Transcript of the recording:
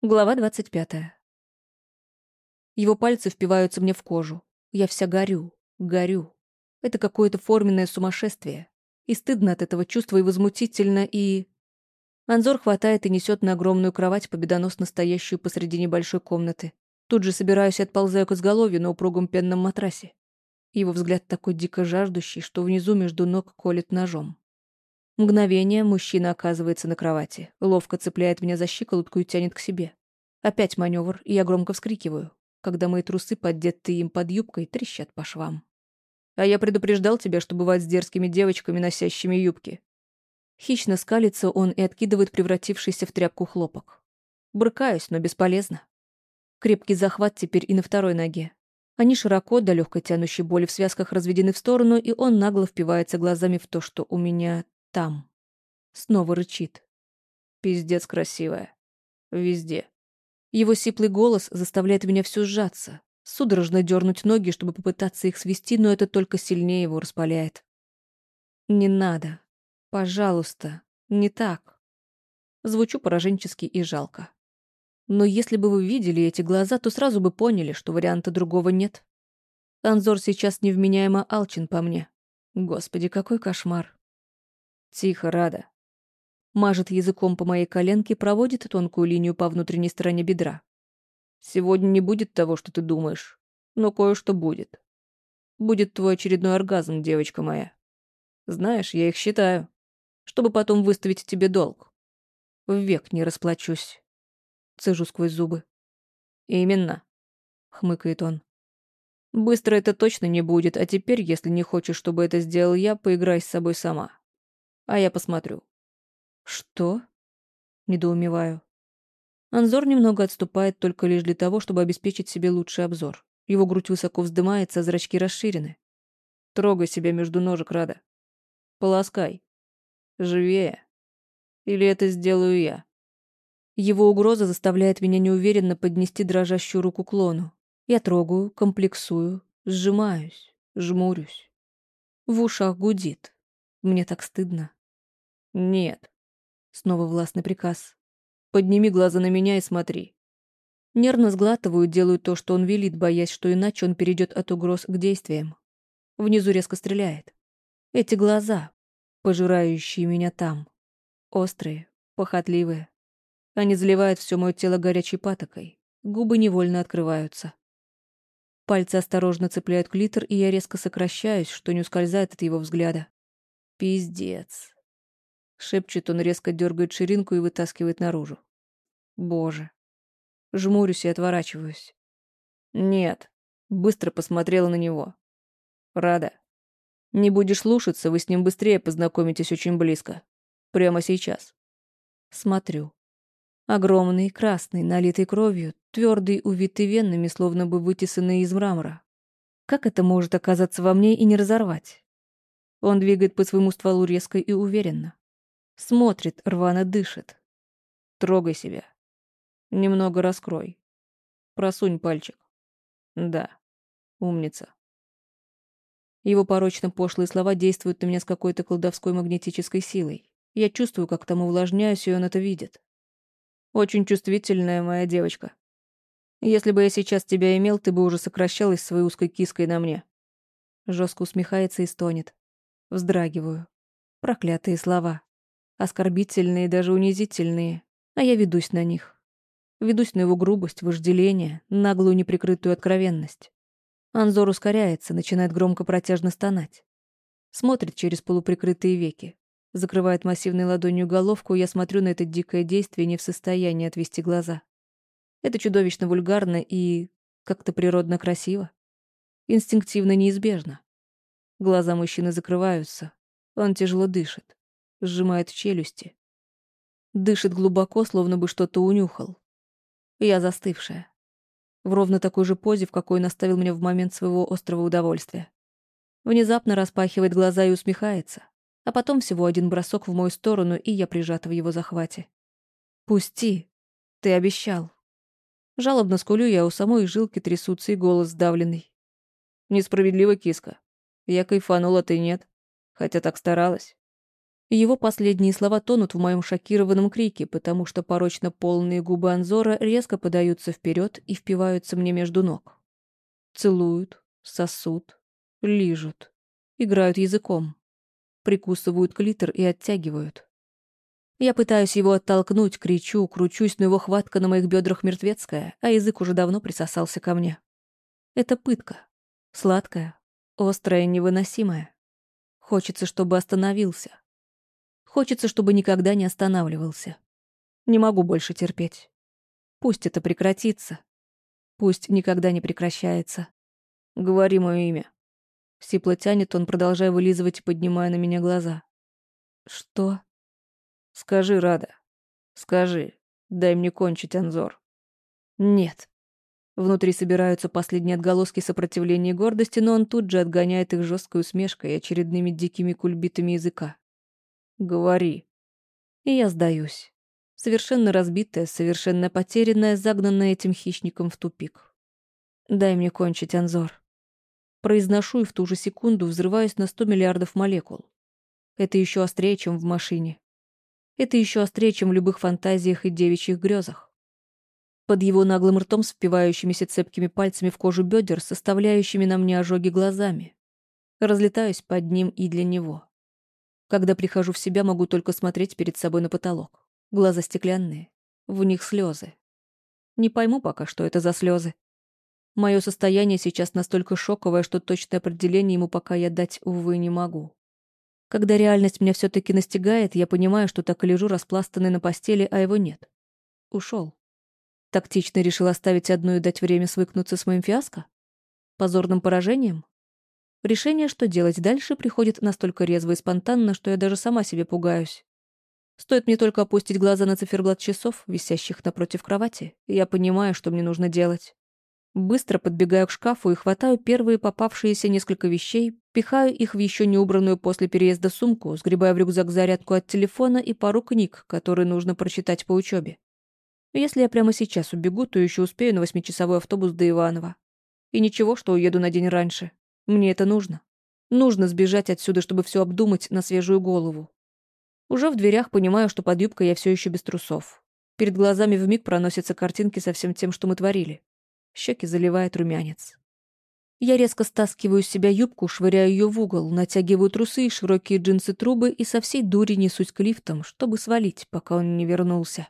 Глава 25. Его пальцы впиваются мне в кожу. Я вся горю, горю. Это какое-то форменное сумасшествие. И стыдно от этого чувства, и возмутительно, и... Анзор хватает и несет на огромную кровать, победоносно стоящую посреди небольшой комнаты. Тут же собираюсь и отползаю к изголовью на упругом пенном матрасе. Его взгляд такой дико жаждущий, что внизу между ног колет ножом. Мгновение мужчина оказывается на кровати, ловко цепляет меня за щиколотку и тянет к себе. Опять маневр, и я громко вскрикиваю, когда мои трусы, поддетые им под юбкой, трещат по швам. А я предупреждал тебя, что бывает с дерзкими девочками, носящими юбки. Хищно скалится он и откидывает превратившийся в тряпку хлопок. Брыкаюсь, но бесполезно. Крепкий захват теперь и на второй ноге. Они широко, до легкой тянущей боли в связках разведены в сторону, и он нагло впивается глазами в то, что у меня там. Снова рычит. Пиздец красивая. Везде. Его сиплый голос заставляет меня все сжаться, судорожно дернуть ноги, чтобы попытаться их свести, но это только сильнее его распаляет. «Не надо. Пожалуйста. Не так». Звучу пораженчески и жалко. Но если бы вы видели эти глаза, то сразу бы поняли, что варианта другого нет. Анзор сейчас невменяемо алчен по мне. Господи, какой кошмар. Тихо, Рада. Мажет языком по моей коленке, проводит тонкую линию по внутренней стороне бедра. Сегодня не будет того, что ты думаешь, но кое-что будет. Будет твой очередной оргазм, девочка моя. Знаешь, я их считаю, чтобы потом выставить тебе долг. Век не расплачусь. Цежу сквозь зубы. Именно, хмыкает он. Быстро это точно не будет, а теперь, если не хочешь, чтобы это сделал я, поиграй с собой сама. А я посмотрю. «Что?» — недоумеваю. Анзор немного отступает только лишь для того, чтобы обеспечить себе лучший обзор. Его грудь высоко вздымается, а зрачки расширены. Трогай себя между ножек, Рада. Полоскай. Живее. Или это сделаю я. Его угроза заставляет меня неуверенно поднести дрожащую руку к лону. Я трогаю, комплексую, сжимаюсь, жмурюсь. В ушах гудит. Мне так стыдно. Нет. Снова властный приказ. «Подними глаза на меня и смотри». Нервно сглатываю, делаю то, что он велит, боясь, что иначе он перейдет от угроз к действиям. Внизу резко стреляет. Эти глаза, пожирающие меня там. Острые, похотливые. Они заливают все мое тело горячей патокой. Губы невольно открываются. Пальцы осторожно цепляют клитор, и я резко сокращаюсь, что не ускользает от его взгляда. Пиздец. Шепчет он, резко дергает ширинку и вытаскивает наружу. Боже. Жмурюсь и отворачиваюсь. Нет. Быстро посмотрела на него. Рада. Не будешь слушаться, вы с ним быстрее познакомитесь очень близко. Прямо сейчас. Смотрю. Огромный, красный, налитый кровью, твердый, увитый венами, словно бы вытесанный из мрамора. Как это может оказаться во мне и не разорвать? Он двигает по своему стволу резко и уверенно. Смотрит, рвано дышит. Трогай себя. Немного раскрой. Просунь пальчик. Да, умница. Его порочно-пошлые слова действуют на меня с какой-то колдовской магнетической силой. Я чувствую, как там увлажняюсь, и он это видит. Очень чувствительная моя девочка. Если бы я сейчас тебя имел, ты бы уже сокращалась своей узкой киской на мне. Жестко усмехается и стонет. Вздрагиваю. Проклятые слова. Оскорбительные, даже унизительные. А я ведусь на них. Ведусь на его грубость, вожделение, наглую неприкрытую откровенность. Анзор ускоряется, начинает громко протяжно стонать. Смотрит через полуприкрытые веки. Закрывает массивной ладонью головку, я смотрю на это дикое действие, не в состоянии отвести глаза. Это чудовищно вульгарно и как-то природно красиво. Инстинктивно неизбежно. Глаза мужчины закрываются. Он тяжело дышит сжимает челюсти. Дышит глубоко, словно бы что-то унюхал. Я застывшая. В ровно такой же позе, в какой наставил меня в момент своего острого удовольствия. Внезапно распахивает глаза и усмехается. А потом всего один бросок в мою сторону, и я прижата в его захвате. «Пусти! Ты обещал!» Жалобно скулю я, у самой жилки трясутся и голос сдавленный. «Несправедливо, киска. Я кайфанула, ты нет. Хотя так старалась. Его последние слова тонут в моем шокированном крике, потому что порочно полные губы Анзора резко подаются вперед и впиваются мне между ног. Целуют, сосут, лижут, играют языком, прикусывают клитор и оттягивают. Я пытаюсь его оттолкнуть, кричу, кручусь, но его хватка на моих бедрах мертвецкая, а язык уже давно присосался ко мне. Это пытка. Сладкая, острая, невыносимая. Хочется, чтобы остановился. Хочется, чтобы никогда не останавливался. Не могу больше терпеть. Пусть это прекратится. Пусть никогда не прекращается. Говори мое имя. Сипло тянет он, продолжая вылизывать и поднимая на меня глаза. Что? Скажи, Рада. Скажи. Дай мне кончить, Анзор. Нет. Внутри собираются последние отголоски сопротивления и гордости, но он тут же отгоняет их жесткой усмешкой и очередными дикими кульбитами языка. Говори. И я сдаюсь. Совершенно разбитая, совершенно потерянная, загнанная этим хищником в тупик. Дай мне кончить, Анзор. Произношу и в ту же секунду взрываюсь на сто миллиардов молекул. Это еще острее, чем в машине. Это еще острее, чем в любых фантазиях и девичьих грезах. Под его наглым ртом с впивающимися цепкими пальцами в кожу бедер, составляющими на мне ожоги глазами. Разлетаюсь под ним и для него. Когда прихожу в себя, могу только смотреть перед собой на потолок. Глаза стеклянные, в них слезы. Не пойму пока, что это за слезы. Мое состояние сейчас настолько шоковое, что точное определение ему пока я дать, увы, не могу. Когда реальность меня все-таки настигает, я понимаю, что так и лежу распластанный на постели, а его нет. Ушел. Тактично решил оставить одну и дать время свыкнуться с моим фиаско? Позорным поражением? Решение, что делать дальше, приходит настолько резво и спонтанно, что я даже сама себе пугаюсь. Стоит мне только опустить глаза на циферблат часов, висящих напротив кровати, и я понимаю, что мне нужно делать. Быстро подбегаю к шкафу и хватаю первые попавшиеся несколько вещей, пихаю их в еще не убранную после переезда сумку, сгребая в рюкзак зарядку от телефона и пару книг, которые нужно прочитать по учебе. Если я прямо сейчас убегу, то еще успею на восьмичасовой автобус до Иванова. И ничего, что уеду на день раньше. Мне это нужно. Нужно сбежать отсюда, чтобы все обдумать на свежую голову. Уже в дверях понимаю, что под юбкой я все еще без трусов. Перед глазами вмиг проносятся картинки со всем тем, что мы творили. Щеки заливает румянец. Я резко стаскиваю с себя юбку, швыряю ее в угол, натягиваю трусы и широкие джинсы-трубы и со всей дури несусь к лифтам, чтобы свалить, пока он не вернулся.